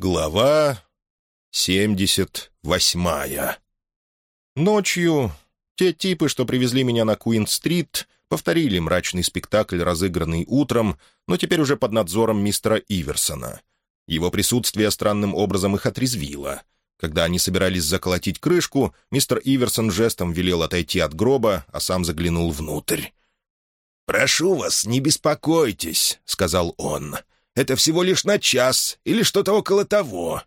Глава семьдесят восьмая Ночью те типы, что привезли меня на Куин-стрит, повторили мрачный спектакль, разыгранный утром, но теперь уже под надзором мистера Иверсона. Его присутствие странным образом их отрезвило. Когда они собирались заколотить крышку, мистер Иверсон жестом велел отойти от гроба, а сам заглянул внутрь. «Прошу вас, не беспокойтесь», — сказал он. Это всего лишь на час или что-то около того.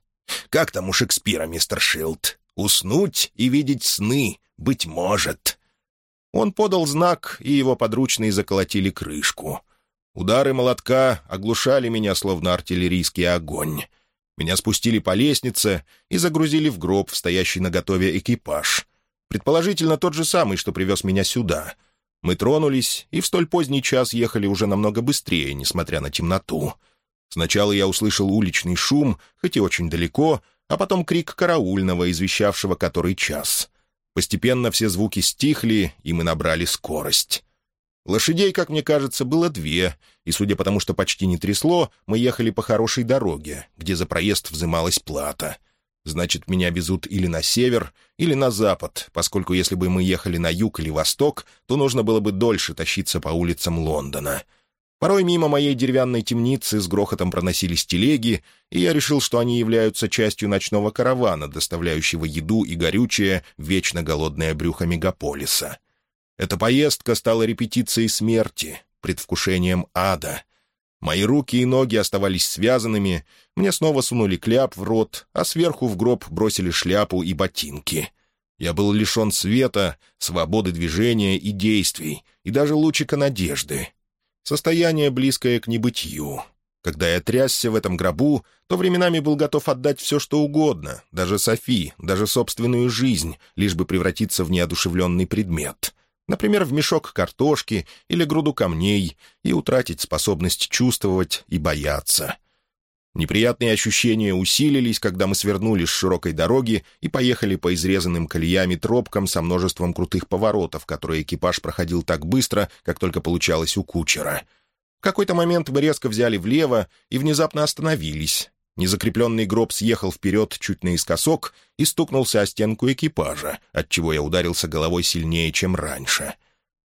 Как там у Шекспира, мистер Шилд? Уснуть и видеть сны, быть может». Он подал знак, и его подручные заколотили крышку. Удары молотка оглушали меня, словно артиллерийский огонь. Меня спустили по лестнице и загрузили в гроб, в стоящий на готове экипаж. Предположительно, тот же самый, что привез меня сюда. Мы тронулись и в столь поздний час ехали уже намного быстрее, несмотря на темноту. Сначала я услышал уличный шум, хоть и очень далеко, а потом крик караульного, извещавшего который час. Постепенно все звуки стихли, и мы набрали скорость. Лошадей, как мне кажется, было две, и, судя по тому, что почти не трясло, мы ехали по хорошей дороге, где за проезд взималась плата. Значит, меня везут или на север, или на запад, поскольку если бы мы ехали на юг или восток, то нужно было бы дольше тащиться по улицам Лондона — Порой мимо моей деревянной темницы с грохотом проносились телеги, и я решил, что они являются частью ночного каравана, доставляющего еду и горючее в вечно голодное брюхо мегаполиса. Эта поездка стала репетицией смерти, предвкушением ада. Мои руки и ноги оставались связанными, мне снова сунули кляп в рот, а сверху в гроб бросили шляпу и ботинки. Я был лишен света, свободы движения и действий, и даже лучика надежды. Состояние, близкое к небытию. Когда я трясся в этом гробу, то временами был готов отдать все, что угодно, даже Софи, даже собственную жизнь, лишь бы превратиться в неодушевленный предмет. Например, в мешок картошки или груду камней и утратить способность чувствовать и бояться. Неприятные ощущения усилились, когда мы свернули с широкой дороги и поехали по изрезанным колеями тропкам со множеством крутых поворотов, которые экипаж проходил так быстро, как только получалось у кучера. В какой-то момент мы резко взяли влево и внезапно остановились. Незакрепленный гроб съехал вперед чуть наискосок и стукнулся о стенку экипажа, отчего я ударился головой сильнее, чем раньше.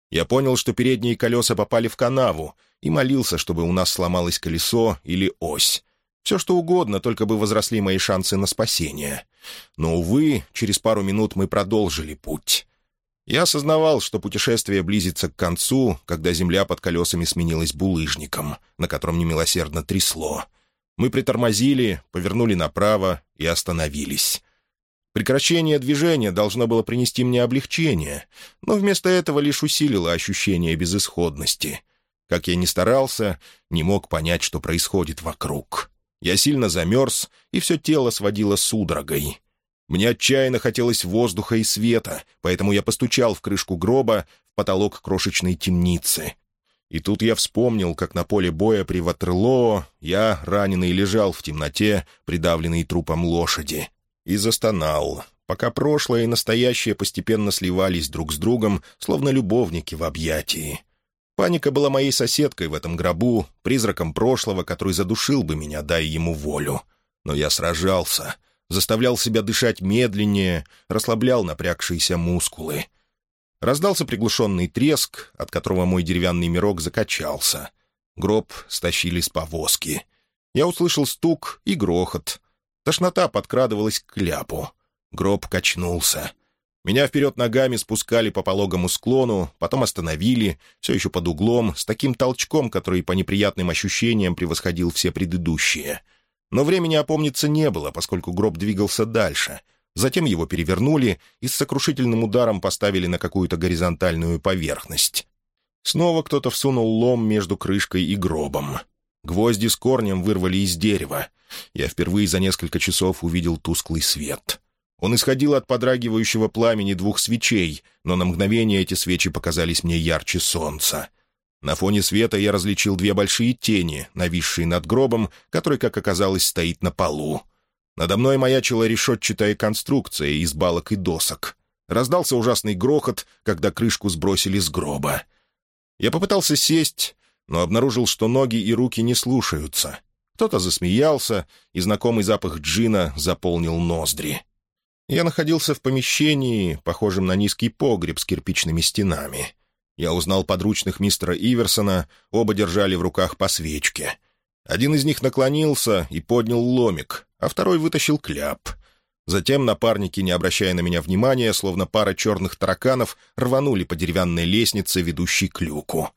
Я понял, что передние колеса попали в канаву, и молился, чтобы у нас сломалось колесо или ось. Все что угодно, только бы возросли мои шансы на спасение. Но, увы, через пару минут мы продолжили путь. Я осознавал, что путешествие близится к концу, когда земля под колесами сменилась булыжником, на котором немилосердно трясло. Мы притормозили, повернули направо и остановились. Прекращение движения должно было принести мне облегчение, но вместо этого лишь усилило ощущение безысходности. Как я ни старался, не мог понять, что происходит вокруг. Я сильно замерз, и все тело сводило судорогой. Мне отчаянно хотелось воздуха и света, поэтому я постучал в крышку гроба в потолок крошечной темницы. И тут я вспомнил, как на поле боя при Ватерлоо я, раненый, лежал в темноте, придавленный трупом лошади, и застонал, пока прошлое и настоящее постепенно сливались друг с другом, словно любовники в объятии. Паника была моей соседкой в этом гробу, призраком прошлого, который задушил бы меня, дай ему волю. Но я сражался, заставлял себя дышать медленнее, расслаблял напрягшиеся мускулы. Раздался приглушенный треск, от которого мой деревянный мирок закачался. Гроб стащили с повозки. Я услышал стук и грохот. Тошнота подкрадывалась к кляпу. Гроб качнулся — меня вперед ногами спускали по пологому склону, потом остановили, все еще под углом, с таким толчком, который по неприятным ощущениям превосходил все предыдущие. Но времени опомниться не было, поскольку гроб двигался дальше. Затем его перевернули и с сокрушительным ударом поставили на какую-то горизонтальную поверхность. Снова кто-то всунул лом между крышкой и гробом. Гвозди с корнем вырвали из дерева. Я впервые за несколько часов увидел тусклый свет — он исходил от подрагивающего пламени двух свечей, но на мгновение эти свечи показались мне ярче солнца. На фоне света я различил две большие тени, нависшие над гробом, который, как оказалось, стоит на полу. Надо мной маячила решетчатая конструкция из балок и досок. Раздался ужасный грохот, когда крышку сбросили с гроба. Я попытался сесть, но обнаружил, что ноги и руки не слушаются. кто-то засмеялся, и знакомый запах джина заполнил ноздри. Я находился в помещении, похожем на низкий погреб с кирпичными стенами. Я узнал подручных мистера Иверсона, оба держали в руках по свечке. Один из них наклонился и поднял ломик, а второй вытащил кляп. Затем напарники, не обращая на меня внимания, словно пара черных тараканов, рванули по деревянной лестнице, ведущей к люку.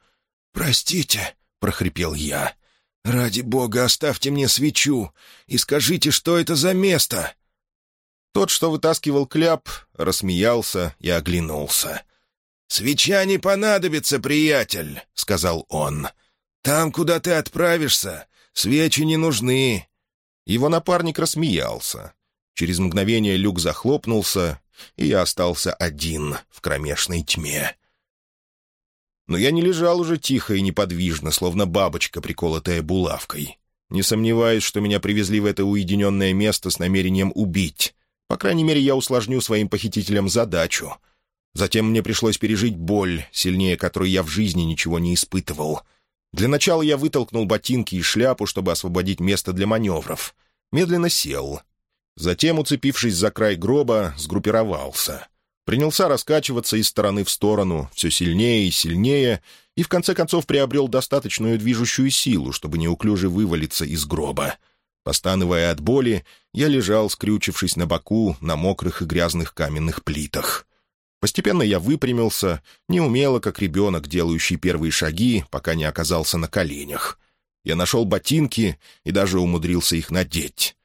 «Простите», — прохрипел я. «Ради бога, оставьте мне свечу и скажите, что это за место!» Тот, что вытаскивал кляп, рассмеялся и оглянулся. «Свеча не понадобится, приятель», — сказал он. «Там, куда ты отправишься, свечи не нужны». Его напарник рассмеялся. Через мгновение люк захлопнулся, и я остался один в кромешной тьме. Но я не лежал уже тихо и неподвижно, словно бабочка, приколотая булавкой. Не сомневаюсь, что меня привезли в это уединенное место с намерением убить. По крайней мере, я усложню своим похитителям задачу. Затем мне пришлось пережить боль, сильнее которой я в жизни ничего не испытывал. Для начала я вытолкнул ботинки и шляпу, чтобы освободить место для маневров. Медленно сел. Затем, уцепившись за край гроба, сгруппировался. Принялся раскачиваться из стороны в сторону, все сильнее и сильнее, и в конце концов приобрел достаточную движущую силу, чтобы неуклюже вывалиться из гроба. Постанывая от боли, я лежал, скрючившись на боку, на мокрых и грязных каменных плитах. Постепенно я выпрямился, неумело, как ребенок, делающий первые шаги, пока не оказался на коленях. Я нашел ботинки и даже умудрился их надеть.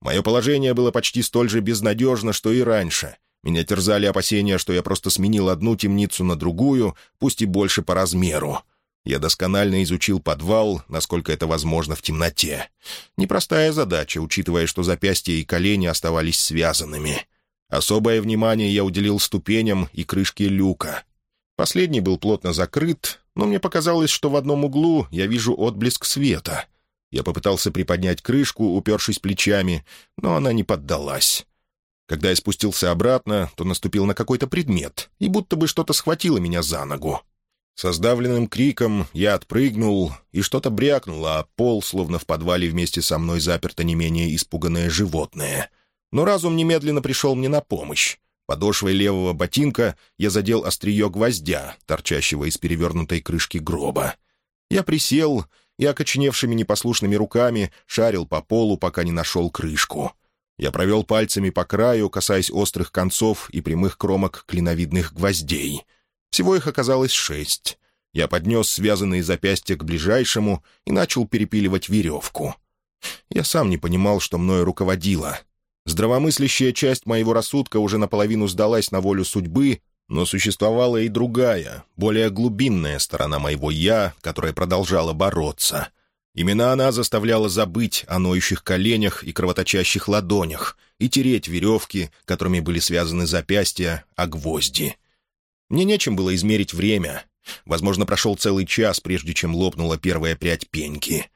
Мое положение было почти столь же безнадежно, что и раньше. Меня терзали опасения, что я просто сменил одну темницу на другую, пусть и больше по размеру. Я досконально изучил подвал, насколько это возможно в темноте. Непростая задача, учитывая, что запястья и колени оставались связанными. Особое внимание я уделил ступеням и крышке люка. Последний был плотно закрыт, но мне показалось, что в одном углу я вижу отблеск света — я попытался приподнять крышку, упершись плечами, но она не поддалась. Когда я спустился обратно, то наступил на какой-то предмет, и будто бы что-то схватило меня за ногу. Со сдавленным криком я отпрыгнул, и что-то брякнуло, а пол, словно в подвале вместе со мной заперто не менее испуганное животное. Но разум немедленно пришел мне на помощь. Подошвой левого ботинка я задел острие гвоздя, торчащего из перевернутой крышки гроба. Я присел и окоченевшими непослушными руками шарил по полу, пока не нашел крышку. Я провел пальцами по краю, касаясь острых концов и прямых кромок клиновидных гвоздей. Всего их оказалось шесть. Я поднес связанные запястья к ближайшему и начал перепиливать веревку. Я сам не понимал, что мною руководило. Здравомыслящая часть моего рассудка уже наполовину сдалась на волю судьбы, но существовала и другая, более глубинная сторона моего «я», которая продолжала бороться. Именно она заставляла забыть о ноющих коленях и кровоточащих ладонях и тереть веревки, которыми были связаны запястья, а гвозди. Мне нечем было измерить время. Возможно, прошел целый час, прежде чем лопнула первая прядь пеньки.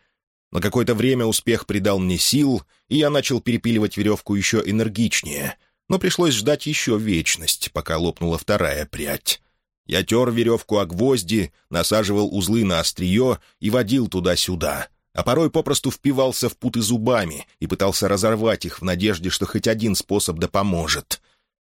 На какое-то время успех придал мне сил, и я начал перепиливать веревку еще энергичнее — но пришлось ждать еще вечность, пока лопнула вторая прядь. Я тер веревку о гвозди, насаживал узлы на острие и водил туда-сюда, а порой попросту впивался в путы зубами и пытался разорвать их в надежде, что хоть один способ да поможет.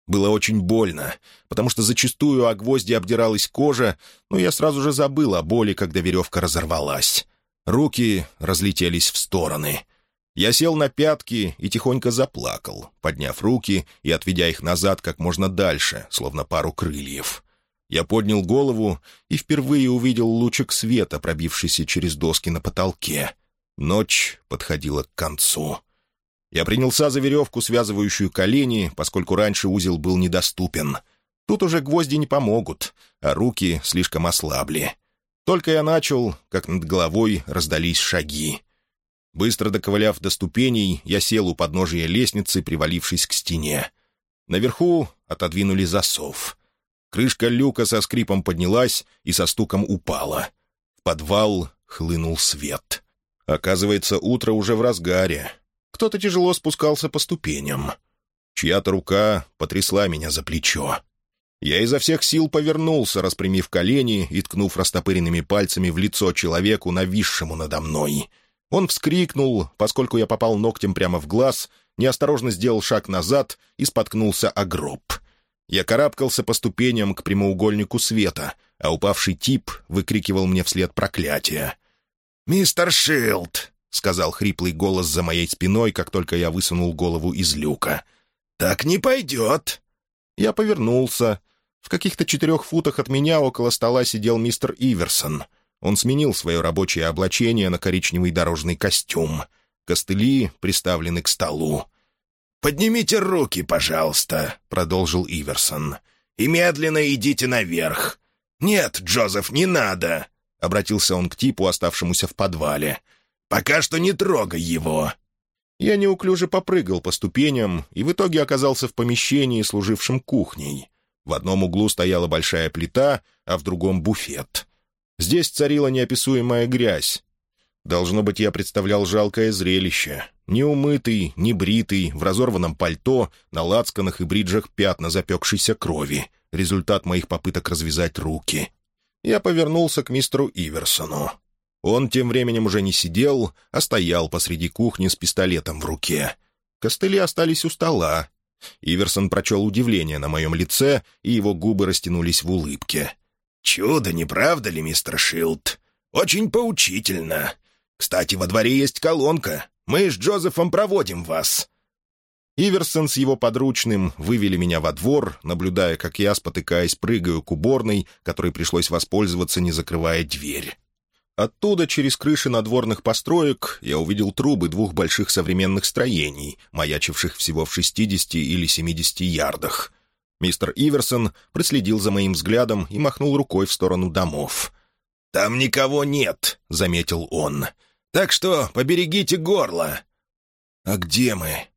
Было очень больно, потому что зачастую о гвозди обдиралась кожа, но я сразу же забыл о боли, когда веревка разорвалась. Руки разлетелись в стороны. Я сел на пятки и тихонько заплакал, подняв руки и отведя их назад как можно дальше, словно пару крыльев. Я поднял голову и впервые увидел лучик света, пробившийся через доски на потолке. Ночь подходила к концу. Я принялся за веревку, связывающую колени, поскольку раньше узел был недоступен. Тут уже гвозди не помогут, а руки слишком ослабли. Только я начал, как над головой раздались шаги. Быстро доковыляв до ступеней, я сел у подножия лестницы, привалившись к стене. Наверху отодвинули засов. Крышка люка со скрипом поднялась и со стуком упала. В подвал хлынул свет. Оказывается, утро уже в разгаре. Кто-то тяжело спускался по ступеням. Чья-то рука потрясла меня за плечо. Я изо всех сил повернулся, распрямив колени и ткнув растопыренными пальцами в лицо человеку, нависшему надо мной — Он вскрикнул, поскольку я попал ногтем прямо в глаз, неосторожно сделал шаг назад и споткнулся о гроб. Я карабкался по ступеням к прямоугольнику света, а упавший тип выкрикивал мне вслед проклятия. «Мистер Шилд!» — сказал хриплый голос за моей спиной, как только я высунул голову из люка. «Так не пойдет!» Я повернулся. В каких-то четырех футах от меня около стола сидел мистер Иверсон. Он сменил свое рабочее облачение на коричневый дорожный костюм. Костыли приставлены к столу. «Поднимите руки, пожалуйста», — продолжил Иверсон. «И медленно идите наверх». «Нет, Джозеф, не надо», — обратился он к типу, оставшемуся в подвале. «Пока что не трогай его». Я неуклюже попрыгал по ступеням и в итоге оказался в помещении, служившем кухней. В одном углу стояла большая плита, а в другом — буфет. Здесь царила неописуемая грязь. Должно быть, я представлял жалкое зрелище. Неумытый, небритый, в разорванном пальто, на лацканах и бриджах пятна запекшейся крови. Результат моих попыток развязать руки. Я повернулся к мистеру Иверсону. Он тем временем уже не сидел, а стоял посреди кухни с пистолетом в руке. Костыли остались у стола. Иверсон прочел удивление на моем лице, и его губы растянулись в улыбке. «Чудо, не правда ли, мистер Шилд? Очень поучительно. Кстати, во дворе есть колонка. Мы с Джозефом проводим вас». Иверсон с его подручным вывели меня во двор, наблюдая, как я, спотыкаясь, прыгаю к уборной, которой пришлось воспользоваться, не закрывая дверь. Оттуда, через крыши надворных построек, я увидел трубы двух больших современных строений, маячивших всего в 60 или 70 ярдах. Мистер Иверсон проследил за моим взглядом и махнул рукой в сторону домов. «Там никого нет», — заметил он. Так что поберегите горло». «А где мы?»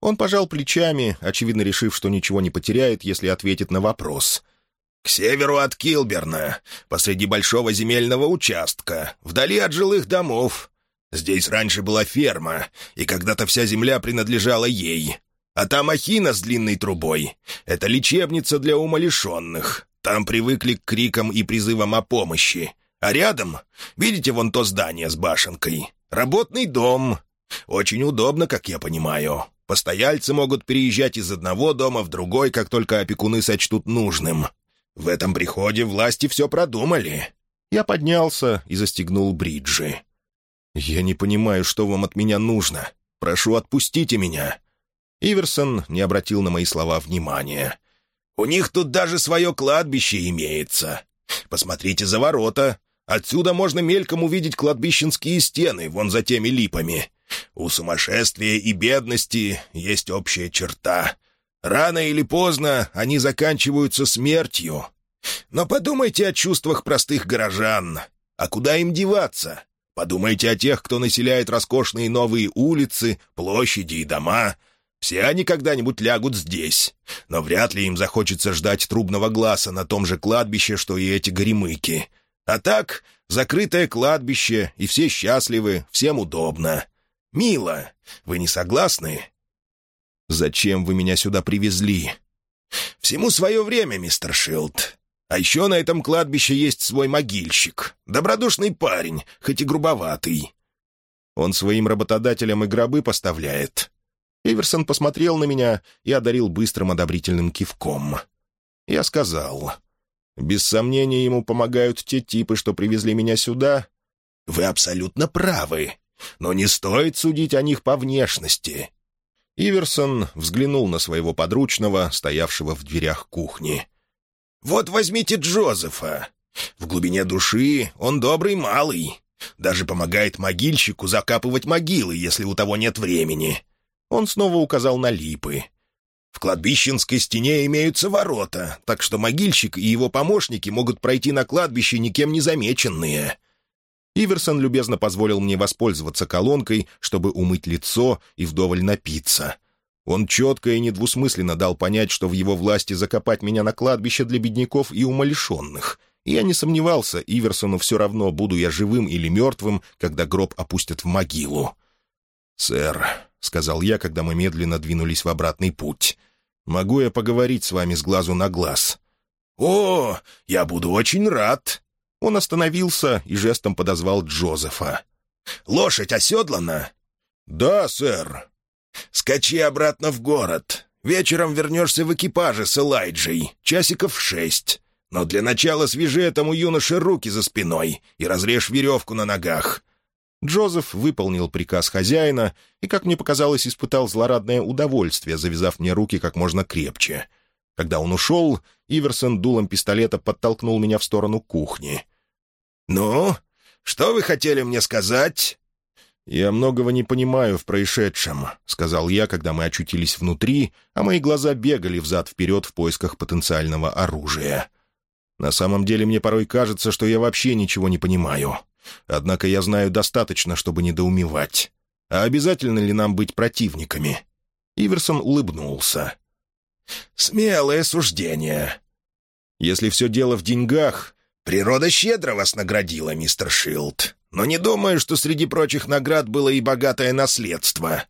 Он пожал плечами, очевидно решив, что ничего не потеряет, если ответит на вопрос. «К северу от Килберна, посреди большого земельного участка, вдали от жилых домов. Здесь раньше была ферма, и когда-то вся земля принадлежала ей. А там Ахина с длинной трубой. Это лечебница для умалишенных. Там привыкли к крикам и призывам о помощи. А рядом, видите вон то здание с башенкой? Работный дом. Очень удобно, как я понимаю. Постояльцы могут переезжать из одного дома в другой, как только опекуны сочтут нужным. В этом приходе власти все продумали. Я поднялся и застегнул бриджи. «Я не понимаю, что вам от меня нужно. Прошу, отпустите меня». Иверсон не обратил на мои слова внимания. «У них тут даже свое кладбище имеется. Посмотрите за ворота. Отсюда можно мельком увидеть кладбищенские стены, вон за теми липами. У сумасшествия и бедности есть общая черта. Рано или поздно они заканчиваются смертью. Но подумайте о чувствах простых горожан. А куда им деваться? Подумайте о тех, кто населяет роскошные новые улицы, площади и дома. Все они когда-нибудь лягут здесь. Но вряд ли им захочется ждать трубного глаза на том же кладбище, что и эти горемыки. А так, закрытое кладбище, и все счастливы, всем удобно. Мило. Вы не согласны?» «Зачем вы меня сюда привезли?» «Всему свое время, мистер Шилд. А еще на этом кладбище есть свой могильщик. Добродушный парень, хоть и грубоватый». «Он своим работодателям и гробы поставляет». Иверсон посмотрел на меня и одарил быстрым одобрительным кивком. Я сказал, без сомнения, ему помогают те типы, что привезли меня сюда. Вы абсолютно правы, но не стоит судить о них по внешности. Иверсон взглянул на своего подручного, стоявшего в дверях кухни. «Вот возьмите Джозефа. В глубине души он добрый малый. Даже помогает могильщику закапывать могилы, если у того нет времени». Он снова указал на липы. В кладбищенской стене имеются ворота, так что могильщик и его помощники могут пройти на кладбище никем не замеченные». Иверсон любезно позволил мне воспользоваться колонкой, чтобы умыть лицо и вдоволь напиться. Он четко и недвусмысленно дал понять, что в его власти закопать меня на кладбище для бедняков и умалишенных. И я не сомневался, Иверсону все равно, буду я живым или мертвым, когда гроб опустят в могилу. «Сэр», — сказал я, когда мы медленно двинулись в обратный путь, — «могу я поговорить с вами с глазу на глаз?» «О, я буду очень рад!» Он остановился и жестом подозвал Джозефа. Лошадь оседлана?» «Да, сэр». «Скачи обратно в город. Вечером вернешься в экипаже с Элайджей. Часиков шесть. Но для начала свяжи этому юноше руки за спиной и разрежь веревку на ногах». Джозеф выполнил приказ хозяина и, как мне показалось, испытал злорадное удовольствие, завязав мне руки как можно крепче. Когда он ушел, Иверсон дулом пистолета подтолкнул меня в сторону кухни. «Ну, что вы хотели мне сказать?» «Я многого не понимаю в происшедшем», — сказал я, когда мы очутились внутри, а мои глаза бегали взад-вперед в поисках потенциального оружия. «На самом деле мне порой кажется, что я вообще ничего не понимаю. Однако я знаю достаточно, чтобы недоумевать. А обязательно ли нам быть противниками?» Иверсон улыбнулся. «Смелое суждение. Если все дело в деньгах, Природа щедро вас наградила, мистер Шилд, но не думаю, что среди прочих наград было и богатое наследство».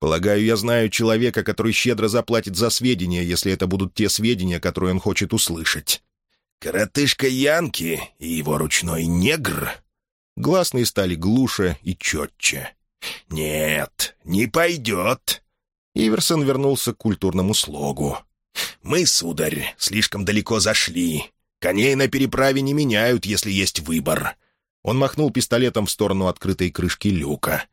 «Полагаю, я знаю человека, который щедро заплатит за сведения, если это будут те сведения, которые он хочет услышать». «Коротышка Янки и его ручной негр?» Гласные стали глуше и четче. «Нет, не пойдет». Иверсон вернулся к культурному слогу. «Мы, сударь, слишком далеко зашли. Коней на переправе не меняют, если есть выбор». Он махнул пистолетом в сторону открытой крышки люка.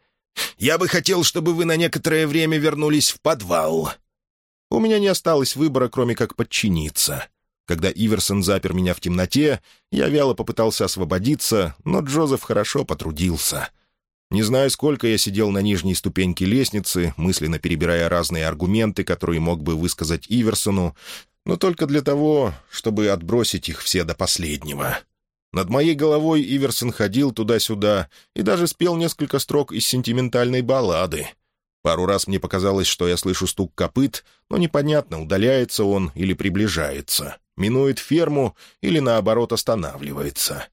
«Я бы хотел, чтобы вы на некоторое время вернулись в подвал». У меня не осталось выбора, кроме как подчиниться. Когда Иверсон запер меня в темноте, я вяло попытался освободиться, но Джозеф хорошо потрудился. Не знаю, сколько я сидел на нижней ступеньке лестницы, мысленно перебирая разные аргументы, которые мог бы высказать Иверсону, но только для того, чтобы отбросить их все до последнего. Над моей головой Иверсон ходил туда-сюда и даже спел несколько строк из сентиментальной баллады. Пару раз мне показалось, что я слышу стук копыт, но непонятно, удаляется он или приближается, минует ферму или, наоборот, останавливается.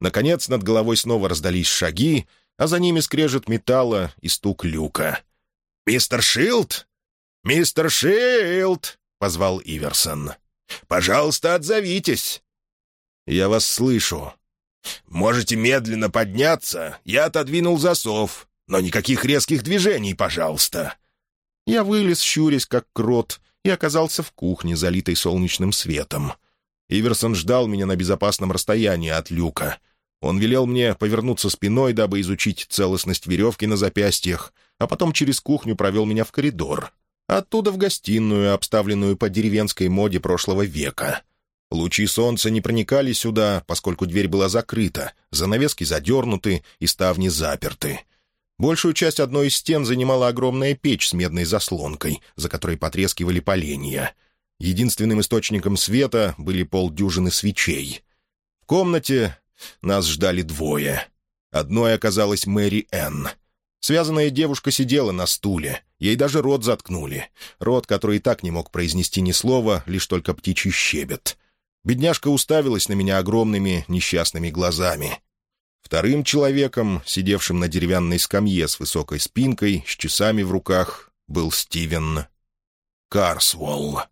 Наконец над головой снова раздались шаги, а за ними скрежет металла и стук люка. «Мистер Шилд! Мистер Шилд!» — позвал Иверсон. «Пожалуйста, отзовитесь!» «Я вас слышу». «Можете медленно подняться. Я отодвинул засов. Но никаких резких движений, пожалуйста». Я вылез, щурясь, как крот, и оказался в кухне, залитой солнечным светом. Иверсон ждал меня на безопасном расстоянии от люка. Он велел мне повернуться спиной, дабы изучить целостность веревки на запястьях, а потом через кухню провел меня в коридор. Оттуда в гостиную, обставленную по деревенской моде прошлого века. Лучи солнца не проникали сюда, поскольку дверь была закрыта, занавески задернуты и ставни заперты. Большую часть одной из стен занимала огромная печь с медной заслонкой, за которой потрескивали поленья. Единственным источником света были полдюжины свечей. В комнате нас ждали двое. Одной оказалась Мэри Энн. Связанная девушка сидела на стуле. Ей даже рот заткнули. Рот, который и так не мог произнести ни слова, лишь только птичий щебет. Бедняжка уставилась на меня огромными несчастными глазами. Вторым человеком, сидевшим на деревянной скамье с высокой спинкой, с часами в руках, был Стивен Карсволл.